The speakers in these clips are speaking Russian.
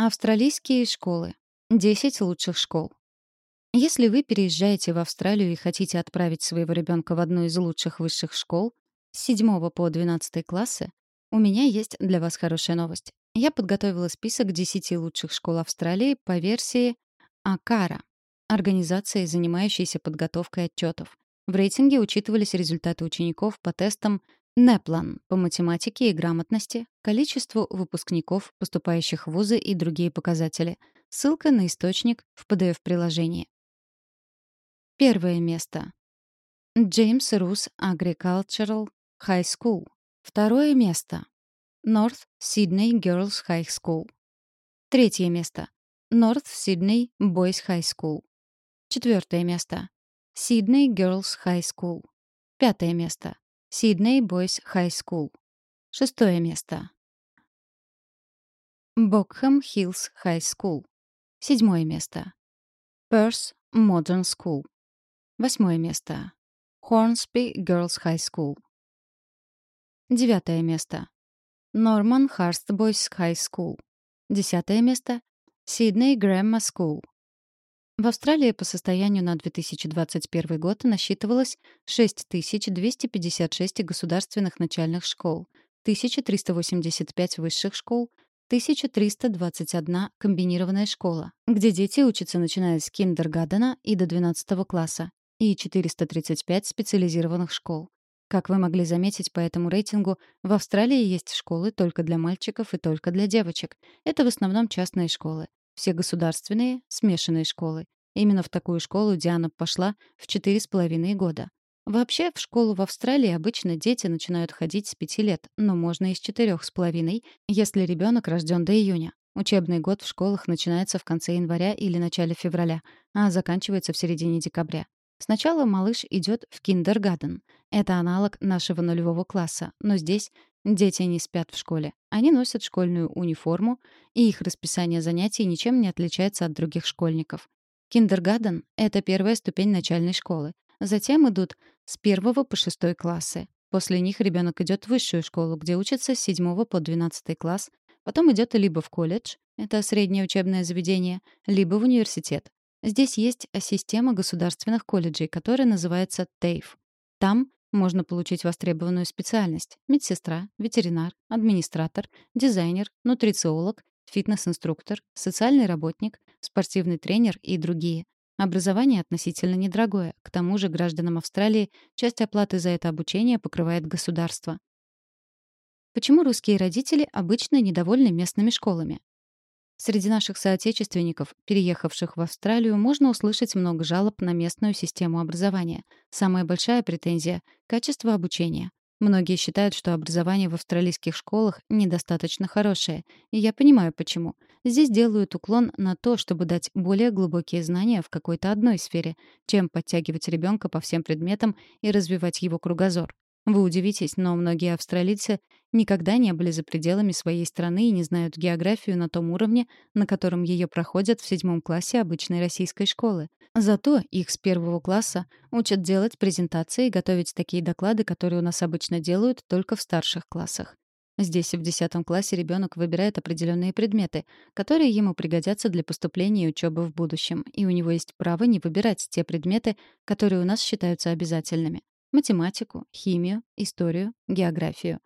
Австралийские школы. 10 лучших школ. Если вы переезжаете в Австралию и хотите отправить своего ребенка в одну из лучших высших школ с 7 по 12 классы, у меня есть для вас хорошая новость. Я подготовила список 10 лучших школ Австралии по версии АКАРА, организации, занимающейся подготовкой отчетов. В рейтинге учитывались результаты учеников по тестам Неплан по математике и грамотности, количеству выпускников, поступающих в вузы и другие показатели. Ссылка на источник в PDF-приложении. Первое место. James Ruse Agricultural High School. Второе место. North Sydney Girls High School. Третье место. North Sydney Boys High School. Четвертое место. Sydney Girls High School. Пятое место. Sydney Boys High School. Шестое место. Baulkham Hills High School. Седьмое место. Perth Modern School. Восьмое место. Hornsby Girls High School. Девятое место. Normanhurst Бойс High School. Десятое место. Sydney Grammar School. В Австралии по состоянию на 2021 год насчитывалось 6256 государственных начальных школ, 1385 высших школ, 1321 комбинированная школа, где дети учатся начиная с киндергадена и до 12 класса, и 435 специализированных школ. Как вы могли заметить по этому рейтингу, в Австралии есть школы только для мальчиков и только для девочек. Это в основном частные школы. Все государственные — смешанные школы. Именно в такую школу Диана пошла в четыре с половиной года. Вообще, в школу в Австралии обычно дети начинают ходить с пяти лет, но можно и с четырех с половиной, если ребенок рожден до июня. Учебный год в школах начинается в конце января или начале февраля, а заканчивается в середине декабря. Сначала малыш идет в киндергаден. Это аналог нашего нулевого класса, но здесь дети не спят в школе. Они носят школьную униформу, и их расписание занятий ничем не отличается от других школьников. Киндергаден — это первая ступень начальной школы. Затем идут с первого по шестой классы. После них ребенок идет в высшую школу, где учится с 7 по 12 класс. Потом идет либо в колледж, это среднее учебное заведение, либо в университет. Здесь есть система государственных колледжей, которая называется TAFE. Там можно получить востребованную специальность — медсестра, ветеринар, администратор, дизайнер, нутрициолог, фитнес-инструктор, социальный работник, спортивный тренер и другие. Образование относительно недорогое. К тому же гражданам Австралии часть оплаты за это обучение покрывает государство. Почему русские родители обычно недовольны местными школами? Среди наших соотечественников, переехавших в Австралию, можно услышать много жалоб на местную систему образования. Самая большая претензия — качество обучения. Многие считают, что образование в австралийских школах недостаточно хорошее, и я понимаю почему. Здесь делают уклон на то, чтобы дать более глубокие знания в какой-то одной сфере, чем подтягивать ребенка по всем предметам и развивать его кругозор. Вы удивитесь, но многие австралийцы никогда не были за пределами своей страны и не знают географию на том уровне, на котором ее проходят в седьмом классе обычной российской школы. Зато их с первого класса учат делать презентации и готовить такие доклады, которые у нас обычно делают только в старших классах. Здесь в 10 классе ребенок выбирает определенные предметы, которые ему пригодятся для поступления и учебы в будущем, и у него есть право не выбирать те предметы, которые у нас считаются обязательными математику, химию, историю, географию.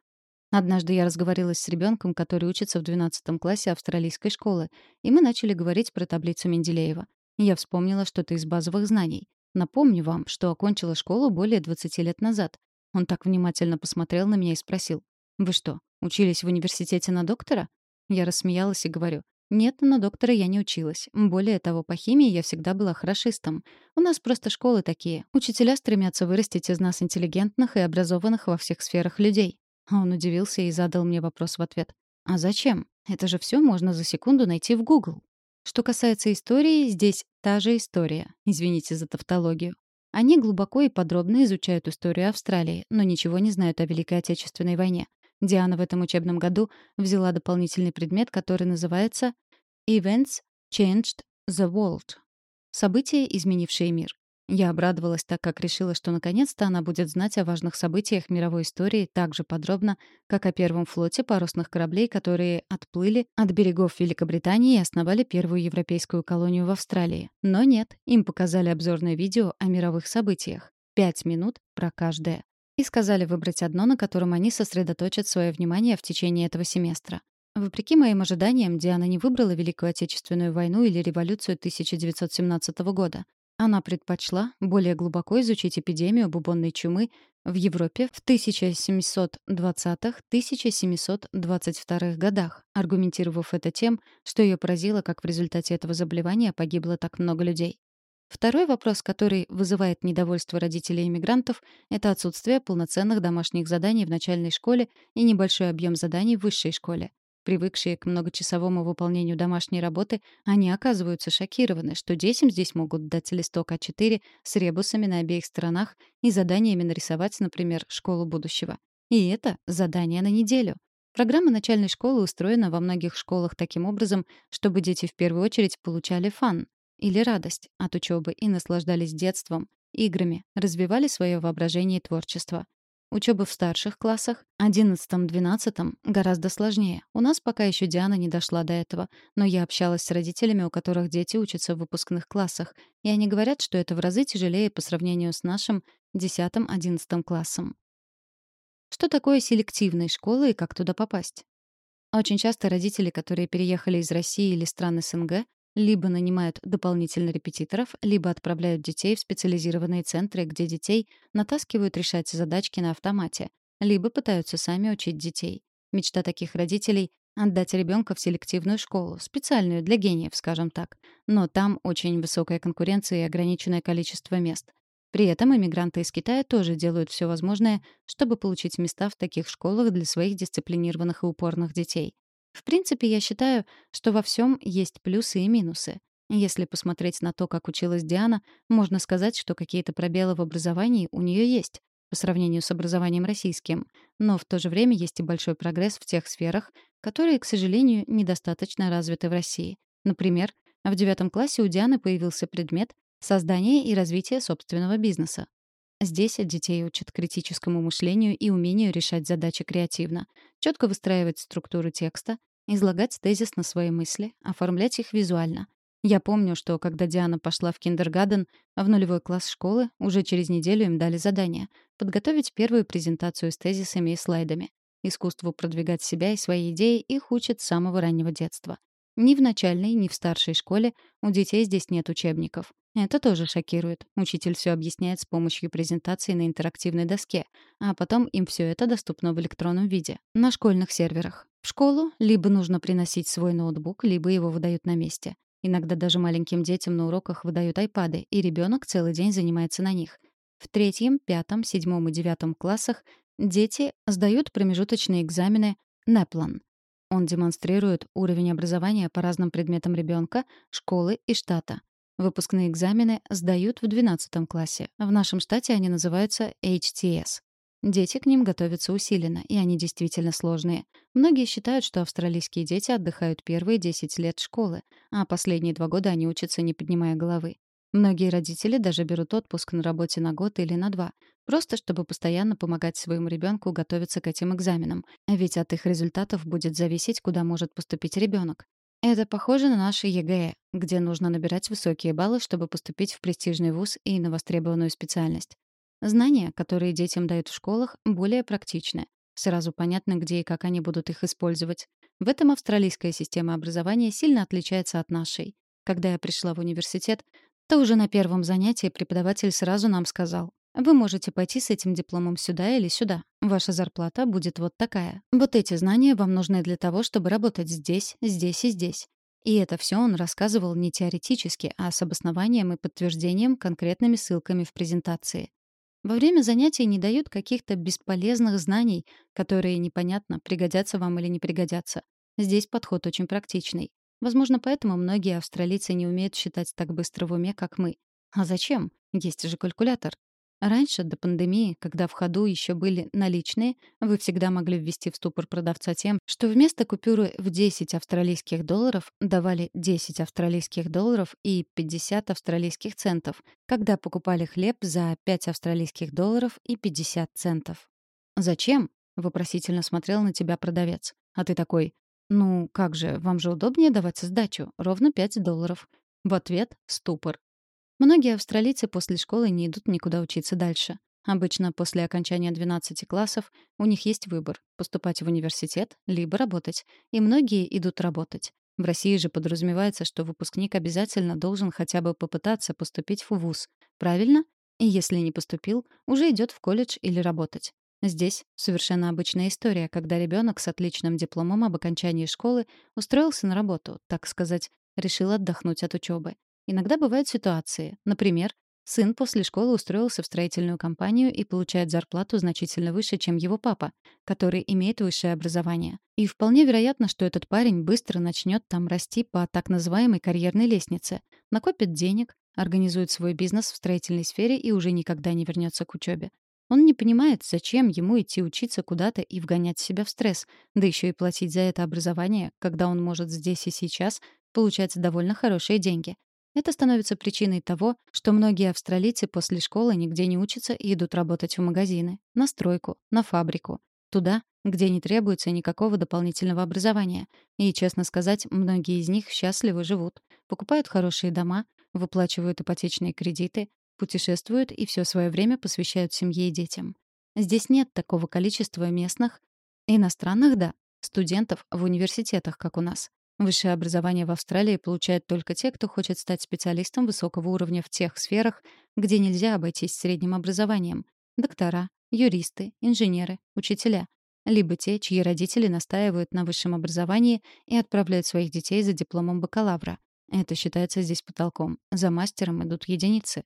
Однажды я разговорилась с ребенком, который учится в 12 классе австралийской школы, и мы начали говорить про таблицу Менделеева. Я вспомнила что-то из базовых знаний. Напомню вам, что окончила школу более 20 лет назад. Он так внимательно посмотрел на меня и спросил, «Вы что, учились в университете на доктора?» Я рассмеялась и говорю, нет, на доктора я не училась. Более того, по химии я всегда была хорошистом. У нас просто школы такие. Учителя стремятся вырастить из нас интеллигентных и образованных во всех сферах людей. Он удивился и задал мне вопрос в ответ. А зачем? Это же все можно за секунду найти в Google. Что касается истории, здесь та же история. Извините за тавтологию. Они глубоко и подробно изучают историю Австралии, но ничего не знают о Великой Отечественной войне. Диана в этом учебном году взяла дополнительный предмет, который называется Events Changed the World. События, изменившие мир. Я обрадовалась, так как решила, что наконец-то она будет знать о важных событиях мировой истории так же подробно, как о первом флоте парусных кораблей, которые отплыли от берегов Великобритании и основали первую европейскую колонию в Австралии. Но нет, им показали обзорное видео о мировых событиях. Пять минут про каждое. И сказали выбрать одно, на котором они сосредоточат свое внимание в течение этого семестра. Вопреки моим ожиданиям, Диана не выбрала Великую Отечественную войну или революцию 1917 года. Она предпочла более глубоко изучить эпидемию бубонной чумы в Европе в 1720-1722 годах, аргументировав это тем, что ее поразило, как в результате этого заболевания погибло так много людей. Второй вопрос, который вызывает недовольство родителей иммигрантов, это отсутствие полноценных домашних заданий в начальной школе и небольшой объем заданий в высшей школе. Привыкшие к многочасовому выполнению домашней работы, они оказываются шокированы, что детям здесь могут дать листок А4 с ребусами на обеих сторонах и заданиями нарисовать, например, школу будущего. И это задание на неделю. Программа начальной школы устроена во многих школах таким образом, чтобы дети в первую очередь получали фан или радость от учебы и наслаждались детством, играми, развивали свое воображение и творчество. Учеба в старших классах, 11-12, гораздо сложнее. У нас пока еще Диана не дошла до этого, но я общалась с родителями, у которых дети учатся в выпускных классах, и они говорят, что это в разы тяжелее по сравнению с нашим 10-11 классом. Что такое селективная школа и как туда попасть? Очень часто родители, которые переехали из России или стран СНГ, либо нанимают дополнительно репетиторов, либо отправляют детей в специализированные центры, где детей натаскивают решать задачки на автомате, либо пытаются сами учить детей. Мечта таких родителей — отдать ребенка в селективную школу, специальную для гениев, скажем так. Но там очень высокая конкуренция и ограниченное количество мест. При этом иммигранты из Китая тоже делают все возможное, чтобы получить места в таких школах для своих дисциплинированных и упорных детей. В принципе, я считаю, что во всем есть плюсы и минусы. Если посмотреть на то, как училась Диана, можно сказать, что какие-то пробелы в образовании у нее есть по сравнению с образованием российским, но в то же время есть и большой прогресс в тех сферах, которые, к сожалению, недостаточно развиты в России. Например, в девятом классе у Дианы появился предмет «Создание и развитие собственного бизнеса». Здесь детей учат критическому мышлению и умению решать задачи креативно, четко выстраивать структуру текста, излагать тезисно свои мысли, оформлять их визуально. Я помню, что когда Диана пошла в киндергаден, в нулевой класс школы, уже через неделю им дали задание — подготовить первую презентацию с тезисами и слайдами. Искусству продвигать себя и свои идеи их учат с самого раннего детства. Ни в начальной, ни в старшей школе у детей здесь нет учебников. Это тоже шокирует. Учитель все объясняет с помощью презентации на интерактивной доске, а потом им все это доступно в электронном виде, на школьных серверах. В школу либо нужно приносить свой ноутбук, либо его выдают на месте. Иногда даже маленьким детям на уроках выдают айпады, и ребенок целый день занимается на них. В третьем, пятом, седьмом и девятом классах дети сдают промежуточные экзамены NEPLAN он демонстрирует уровень образования по разным предметам ребенка, школы и штата. Выпускные экзамены сдают в 12 классе. В нашем штате они называются HTS. Дети к ним готовятся усиленно, и они действительно сложные. Многие считают, что австралийские дети отдыхают первые 10 лет школы, а последние два года они учатся, не поднимая головы. Многие родители даже берут отпуск на работе на год или на два, просто чтобы постоянно помогать своему ребенку готовиться к этим экзаменам, ведь от их результатов будет зависеть, куда может поступить ребенок. Это похоже на наши ЕГЭ, где нужно набирать высокие баллы, чтобы поступить в престижный вуз и на востребованную специальность. Знания, которые детям дают в школах, более практичны. Сразу понятно, где и как они будут их использовать. В этом австралийская система образования сильно отличается от нашей. Когда я пришла в университет, то уже на первом занятии преподаватель сразу нам сказал, вы можете пойти с этим дипломом сюда или сюда. Ваша зарплата будет вот такая. Вот эти знания вам нужны для того, чтобы работать здесь, здесь и здесь. И это все он рассказывал не теоретически, а с обоснованием и подтверждением конкретными ссылками в презентации. Во время занятий не дают каких-то бесполезных знаний, которые непонятно, пригодятся вам или не пригодятся. Здесь подход очень практичный. Возможно, поэтому многие австралийцы не умеют считать так быстро в уме, как мы. А зачем? Есть же калькулятор. Раньше, до пандемии, когда в ходу еще были наличные, вы всегда могли ввести в ступор продавца тем, что вместо купюры в 10 австралийских долларов давали 10 австралийских долларов и 50 австралийских центов, когда покупали хлеб за 5 австралийских долларов и 50 центов. «Зачем?» — вопросительно смотрел на тебя продавец. А ты такой, «Ну, как же, вам же удобнее давать сдачу, ровно 5 долларов». В ответ — ступор. Многие австралийцы после школы не идут никуда учиться дальше. Обычно после окончания 12 классов у них есть выбор — поступать в университет, либо работать. И многие идут работать. В России же подразумевается, что выпускник обязательно должен хотя бы попытаться поступить в вуз. Правильно? И если не поступил, уже идет в колледж или работать. Здесь совершенно обычная история, когда ребенок с отличным дипломом об окончании школы устроился на работу, так сказать, решил отдохнуть от учебы. Иногда бывают ситуации. Например, сын после школы устроился в строительную компанию и получает зарплату значительно выше, чем его папа, который имеет высшее образование. И вполне вероятно, что этот парень быстро начнет там расти по так называемой карьерной лестнице, накопит денег, организует свой бизнес в строительной сфере и уже никогда не вернется к учебе. Он не понимает, зачем ему идти учиться куда-то и вгонять себя в стресс, да еще и платить за это образование, когда он может здесь и сейчас получать довольно хорошие деньги. Это становится причиной того, что многие австралийцы после школы нигде не учатся и идут работать в магазины, на стройку, на фабрику. Туда, где не требуется никакого дополнительного образования. И, честно сказать, многие из них счастливо живут. Покупают хорошие дома, выплачивают ипотечные кредиты, путешествуют и все свое время посвящают семье и детям. Здесь нет такого количества местных, иностранных, да, студентов в университетах, как у нас. Высшее образование в Австралии получают только те, кто хочет стать специалистом высокого уровня в тех сферах, где нельзя обойтись средним образованием. Доктора, юристы, инженеры, учителя. Либо те, чьи родители настаивают на высшем образовании и отправляют своих детей за дипломом бакалавра. Это считается здесь потолком. За мастером идут единицы.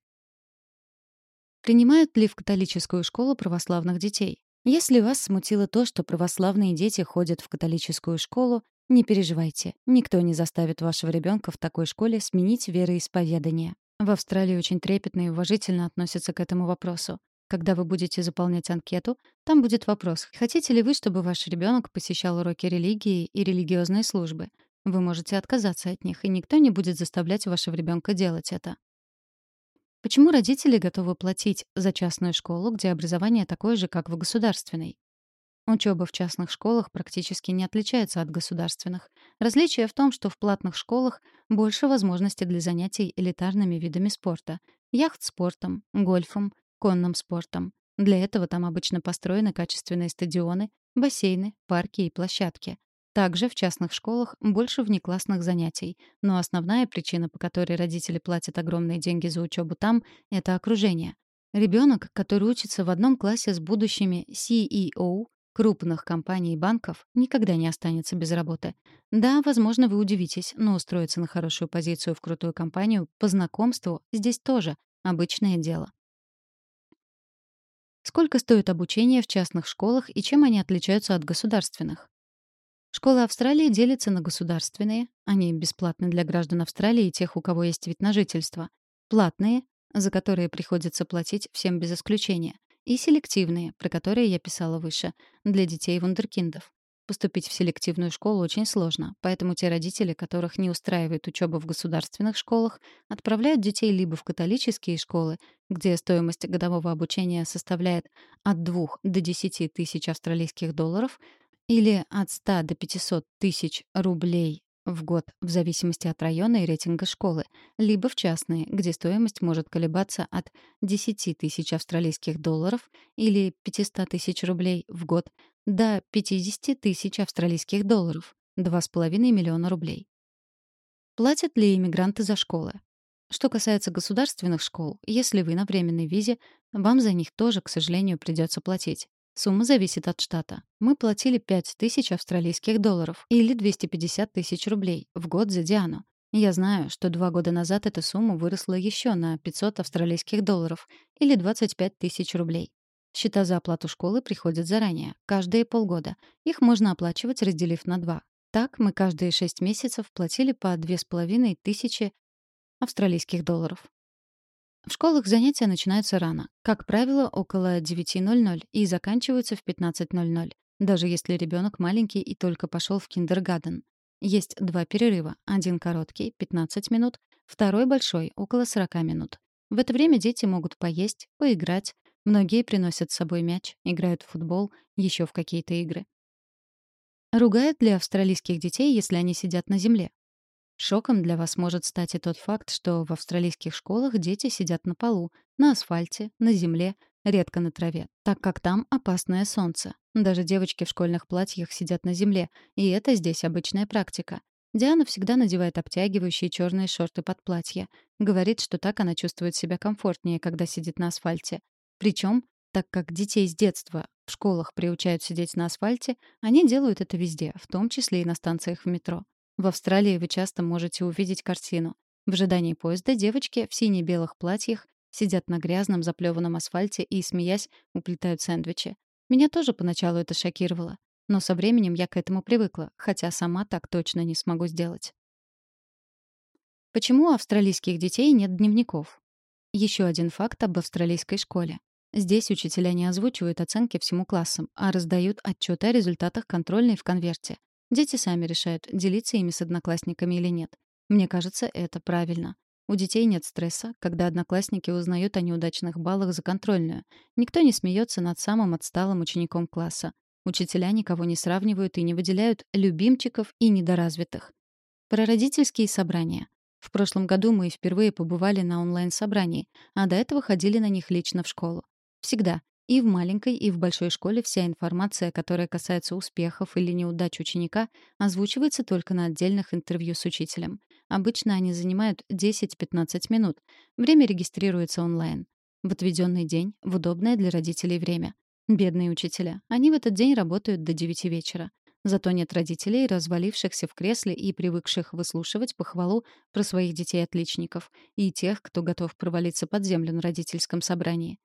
Принимают ли в католическую школу православных детей? Если вас смутило то, что православные дети ходят в католическую школу, не переживайте, никто не заставит вашего ребенка в такой школе сменить вероисповедание. В Австралии очень трепетно и уважительно относятся к этому вопросу. Когда вы будете заполнять анкету, там будет вопрос, хотите ли вы, чтобы ваш ребенок посещал уроки религии и религиозные службы. Вы можете отказаться от них, и никто не будет заставлять вашего ребенка делать это. Почему родители готовы платить за частную школу, где образование такое же, как в государственной? Учеба в частных школах практически не отличается от государственных. Различие в том, что в платных школах больше возможностей для занятий элитарными видами спорта — яхт-спортом, гольфом, конным спортом. Для этого там обычно построены качественные стадионы, бассейны, парки и площадки. Также в частных школах больше внеклассных занятий, но основная причина, по которой родители платят огромные деньги за учебу там, — это окружение. Ребенок, который учится в одном классе с будущими CEO, крупных компаний и банков никогда не останется без работы. Да, возможно, вы удивитесь, но устроиться на хорошую позицию в крутую компанию по знакомству здесь тоже обычное дело. Сколько стоит обучение в частных школах и чем они отличаются от государственных? Школы Австралии делятся на государственные, они бесплатны для граждан Австралии и тех, у кого есть вид на жительство, платные, за которые приходится платить всем без исключения, и селективные, про которые я писала выше, для детей вундеркиндов. Поступить в селективную школу очень сложно, поэтому те родители, которых не устраивает учеба в государственных школах, отправляют детей либо в католические школы, где стоимость годового обучения составляет от 2 до 10 тысяч австралийских долларов, или от 100 до 500 тысяч рублей в год в зависимости от района и рейтинга школы, либо в частные, где стоимость может колебаться от 10 тысяч австралийских долларов или 500 тысяч рублей в год до 50 тысяч австралийских долларов, 2,5 миллиона рублей. Платят ли иммигранты за школы? Что касается государственных школ, если вы на временной визе, вам за них тоже, к сожалению, придется платить. Сумма зависит от штата. Мы платили 5 тысяч австралийских долларов или 250 тысяч рублей в год за Диану. Я знаю, что два года назад эта сумма выросла еще на 500 австралийских долларов или 25 тысяч рублей. Счета за оплату школы приходят заранее, каждые полгода. Их можно оплачивать, разделив на два. Так мы каждые 6 месяцев платили по 2500 австралийских долларов. В школах занятия начинаются рано, как правило, около 9.00 и заканчиваются в 15.00, даже если ребенок маленький и только пошел в киндергаден. Есть два перерыва, один короткий, 15 минут, второй большой, около 40 минут. В это время дети могут поесть, поиграть. Многие приносят с собой мяч, играют в футбол, еще в какие-то игры. Ругают ли австралийских детей, если они сидят на земле? Шоком для вас может стать и тот факт, что в австралийских школах дети сидят на полу, на асфальте, на земле, редко на траве, так как там опасное солнце. Даже девочки в школьных платьях сидят на земле, и это здесь обычная практика. Диана всегда надевает обтягивающие черные шорты под платье. Говорит, что так она чувствует себя комфортнее, когда сидит на асфальте. Причем, так как детей с детства в школах приучают сидеть на асфальте, они делают это везде, в том числе и на станциях в метро. В Австралии вы часто можете увидеть картину. В ожидании поезда девочки в сине-белых платьях сидят на грязном заплеванном асфальте и, смеясь, уплетают сэндвичи. Меня тоже поначалу это шокировало. Но со временем я к этому привыкла, хотя сама так точно не смогу сделать. Почему у австралийских детей нет дневников? Еще один факт об австралийской школе. Здесь учителя не озвучивают оценки всему классам, а раздают отчеты о результатах контрольной в конверте. Дети сами решают, делиться ими с одноклассниками или нет. Мне кажется, это правильно. У детей нет стресса, когда одноклассники узнают о неудачных баллах за контрольную. Никто не смеется над самым отсталым учеником класса. Учителя никого не сравнивают и не выделяют любимчиков и недоразвитых. Про родительские собрания. В прошлом году мы впервые побывали на онлайн-собрании, а до этого ходили на них лично в школу. Всегда, и в маленькой, и в большой школе вся информация, которая касается успехов или неудач ученика, озвучивается только на отдельных интервью с учителем. Обычно они занимают 10-15 минут. Время регистрируется онлайн. В отведенный день, в удобное для родителей время. Бедные учителя. Они в этот день работают до 9 вечера. Зато нет родителей, развалившихся в кресле и привыкших выслушивать похвалу про своих детей-отличников и тех, кто готов провалиться под землю на родительском собрании.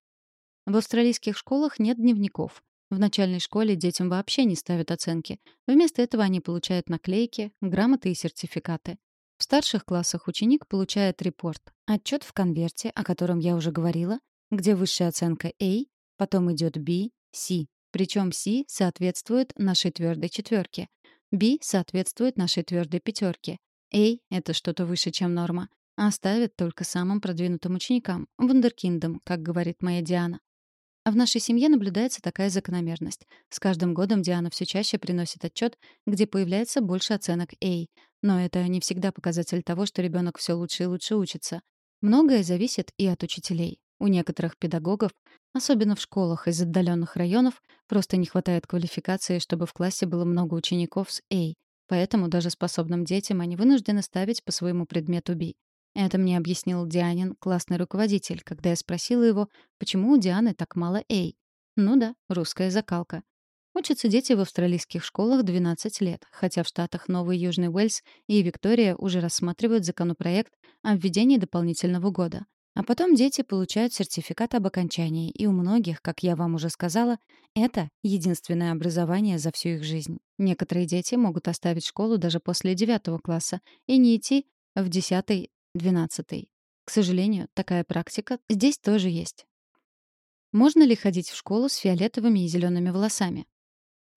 В австралийских школах нет дневников. В начальной школе детям вообще не ставят оценки. Вместо этого они получают наклейки, грамоты и сертификаты. В старших классах ученик получает репорт, отчет в конверте, о котором я уже говорила, где высшая оценка A, потом идет B, C. Причем C соответствует нашей твердой четверке. B соответствует нашей твердой пятерке. A — это что-то выше, чем норма. А ставят только самым продвинутым ученикам, вундеркиндам, как говорит моя Диана. А в нашей семье наблюдается такая закономерность. С каждым годом Диана все чаще приносит отчет, где появляется больше оценок A. Но это не всегда показатель того, что ребенок все лучше и лучше учится. Многое зависит и от учителей. У некоторых педагогов, особенно в школах из отдаленных районов, просто не хватает квалификации, чтобы в классе было много учеников с A. Поэтому даже способным детям они вынуждены ставить по своему предмету B. Это мне объяснил Дианин, классный руководитель, когда я спросила его, почему у Дианы так мало «Эй». Ну да, русская закалка. Учатся дети в австралийских школах 12 лет, хотя в штатах Новый Южный Уэльс и Виктория уже рассматривают законопроект о введении дополнительного года. А потом дети получают сертификат об окончании, и у многих, как я вам уже сказала, это единственное образование за всю их жизнь. Некоторые дети могут оставить школу даже после девятого класса и не идти в десятый 12. К сожалению, такая практика здесь тоже есть. Можно ли ходить в школу с фиолетовыми и зелеными волосами?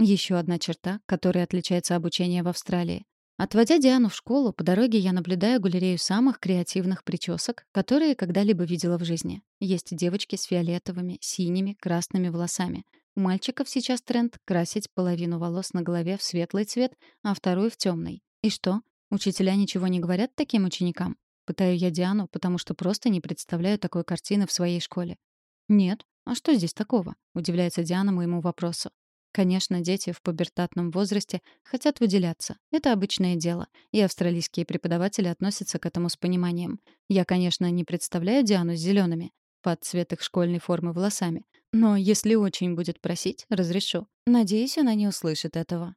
Еще одна черта, которая отличается обучение в Австралии. Отводя Диану в школу, по дороге я наблюдаю галерею самых креативных причесок, которые когда-либо видела в жизни. Есть девочки с фиолетовыми, синими, красными волосами. У мальчиков сейчас тренд — красить половину волос на голове в светлый цвет, а вторую — в темный. И что? Учителя ничего не говорят таким ученикам? Пытаю я Диану, потому что просто не представляю такой картины в своей школе. «Нет. А что здесь такого?» — удивляется Диана моему вопросу. Конечно, дети в пубертатном возрасте хотят выделяться. Это обычное дело, и австралийские преподаватели относятся к этому с пониманием. Я, конечно, не представляю Диану с зелеными, под цвет их школьной формы волосами. Но если очень будет просить, разрешу. Надеюсь, она не услышит этого.